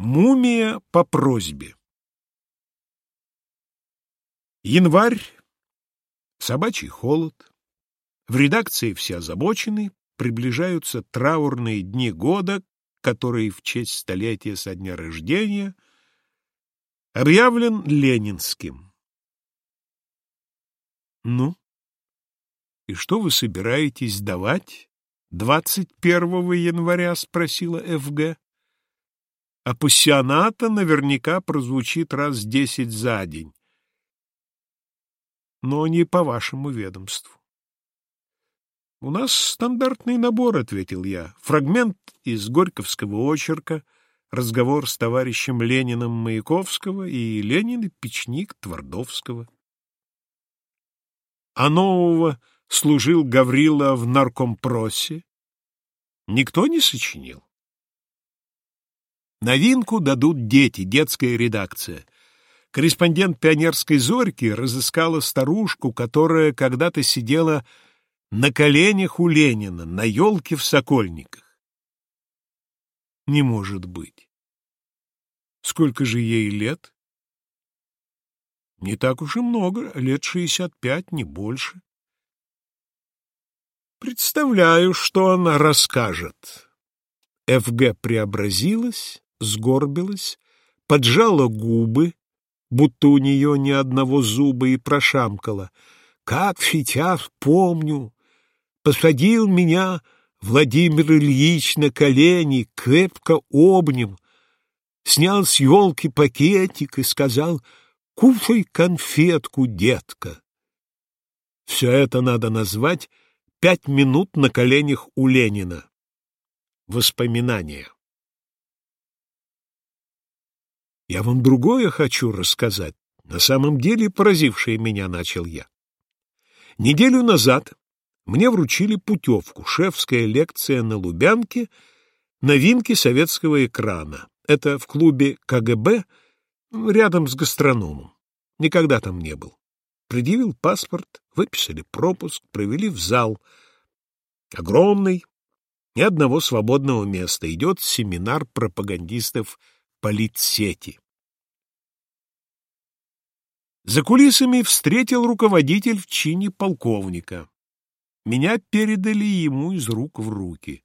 Мумия по просьбе. Январь. Собачий холод. В редакции все озабочены, приближаются траурные дни года, которые в честь столетия со дня рождения объявлен ленинским. Ну, и что вы собираетесь давать 21 января, спросила ФГ. А пассионата наверняка прозвучит раз десять за день. Но не по вашему ведомству. «У нас стандартный набор», — ответил я. «Фрагмент из Горьковского очерка, разговор с товарищем Лениным Маяковского и Ленин и печник Твардовского». А нового служил Гаврила в наркомпросе? Никто не сочинил? Новинку дадут дети, детская редакция. Корреспондент пионерской зорьки разыскала старушку, которая когда-то сидела на коленях у Ленина, на елке в Сокольниках. Не может быть. Сколько же ей лет? Не так уж и много, лет шестьдесят пять, не больше. Представляю, что она расскажет. ФГ преобразилась, сгорбилась, поджала губы, будто у нее ни одного зуба, и прошамкала. Как сейчас помню, посадил меня Владимир Ильич на колени, крепко обнял, снял с елки пакетик и сказал «Кушай конфетку, детка». Все это надо назвать «Пять минут на коленях у Ленина». Воспоминания. Я вам другое хочу рассказать, на самом деле поразившее меня, начал я. Неделю назад мне вручили путевку, шефская лекция на Лубянке, новинки советского экрана. Это в клубе КГБ рядом с гастрономом. Никогда там не был. Предъявил паспорт, выписали пропуск, провели в зал. Огромный, ни одного свободного места. Идет семинар пропагандистов политсети. За кулисами встретил руководитель в чине полковника. Меня передали ему из рук в руки.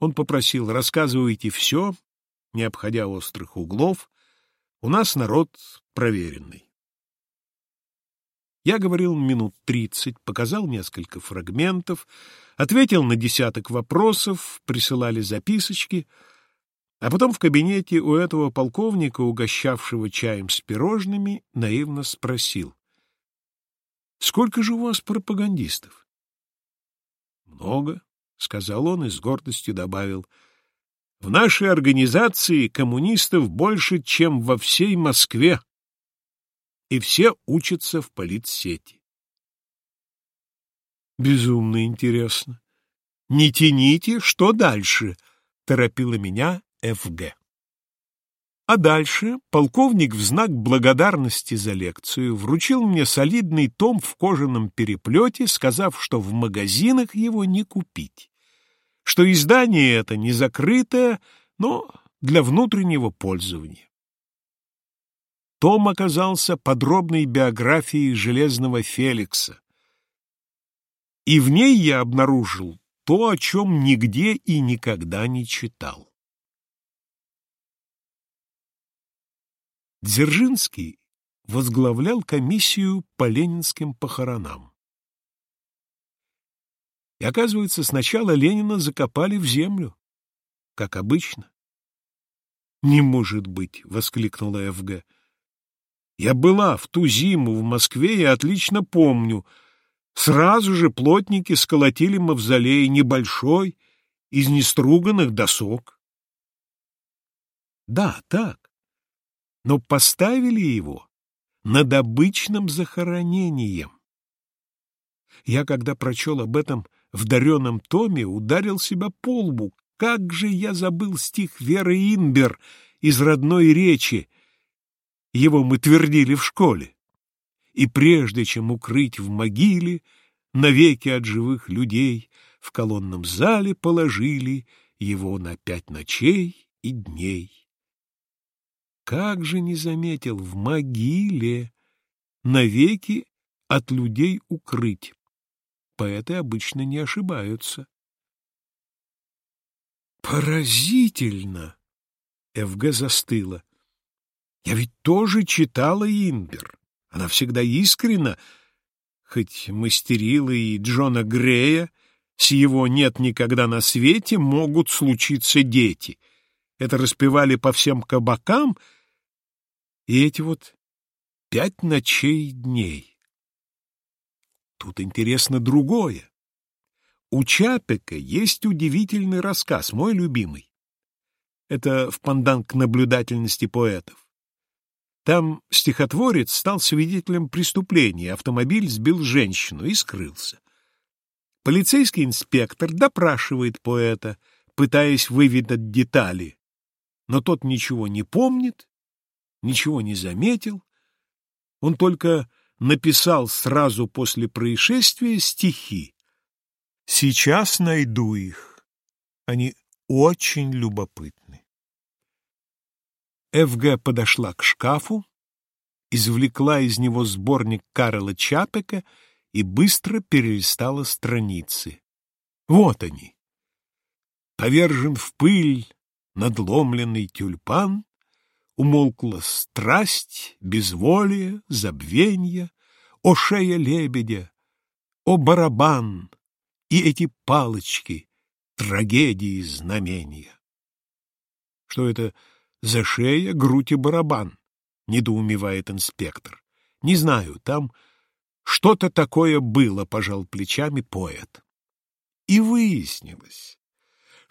Он попросил, рассказывайте все, не обходя острых углов. У нас народ проверенный. Я говорил минут тридцать, показал несколько фрагментов, ответил на десяток вопросов, присылали записочки — а потом в кабинете у этого полковника, угощавшего чаем с пирожными, наивно спросил. — Сколько же у вас пропагандистов? — Много, — сказал он и с гордостью добавил. — В нашей организации коммунистов больше, чем во всей Москве. И все учатся в политсети. Безумно интересно. Не тяните, что дальше? — торопила меня Ф.Г. А дальше полковник в знак благодарности за лекцию вручил мне солидный том в кожаном переплете, сказав, что в магазинах его не купить, что издание это не закрытое, но для внутреннего пользования. Том оказался подробной биографией Железного Феликса, и в ней я обнаружил то, о чем нигде и никогда не читал. Дзержинский возглавлял комиссию по ленинским похоронам. И, оказывается, сначала Ленина закопали в землю, как обычно. «Не может быть!» — воскликнула ФГ. «Я была в ту зиму в Москве и отлично помню. Сразу же плотники сколотили мавзолей небольшой, из неструганных досок». «Да, так но поставили его над обычным захоронением. Я, когда прочел об этом в дареном томе, ударил себя по лбу. Как же я забыл стих Веры Инбер из родной речи. Его мы твердили в школе. И прежде чем укрыть в могиле, навеки от живых людей, в колонном зале положили его на пять ночей и дней. Как же не заметил, в могиле, навеки от людей укрыть. Поэты обычно не ошибаются. Поразительно! ФГ застыла. Я ведь тоже читала Имбер. Она всегда искренна, хоть мастерила и Джона Грея, с его «нет никогда на свете» могут случиться дети. Это распевали по всем кабакам, и эти вот пять ночей и дней. Тут интересно другое. У Чапека есть удивительный рассказ, мой любимый. Это в пандан к наблюдательности поэтов. Там стихотворец стал свидетелем преступления, автомобиль сбил женщину и скрылся. Полицейский инспектор допрашивает поэта, пытаясь выведать детали, но тот ничего не помнит, ничего не заметил. Он только написал сразу после происшествия стихи. Сейчас найду их. Они очень любопытны. ФГ подошла к шкафу, извлекла из него сборник Карла Чапека и быстро перелистала страницы. Вот они. Повержен в пыль надломленный тюльпан, Умолкла страсть, безволие, забвенье, О шея лебедя, о барабан И эти палочки, трагедии знамения. Что это за шея, грудь и барабан? Недоумевает инспектор. Не знаю, там что-то такое было, пожал плечами поэт. И выяснилось,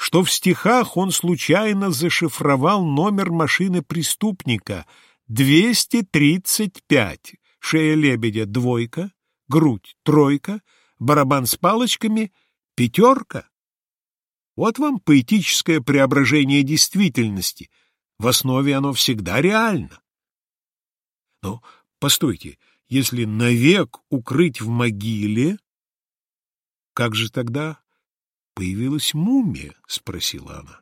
что в стихах он случайно зашифровал номер машины преступника 235, шея лебедя двойка, грудь тройка, барабан с палочками пятерка. Вот вам поэтическое преображение действительности. В основе оно всегда реально. Но, постойте, если навек укрыть в могиле, как же тогда появилась мумия? — спросила она.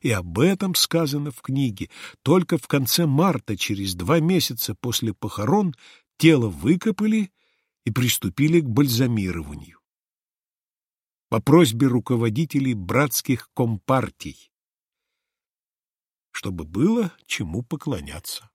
И об этом сказано в книге. Только в конце марта, через два месяца после похорон, тело выкопали и приступили к бальзамированию. По просьбе руководителей братских компартий, чтобы было чему поклоняться.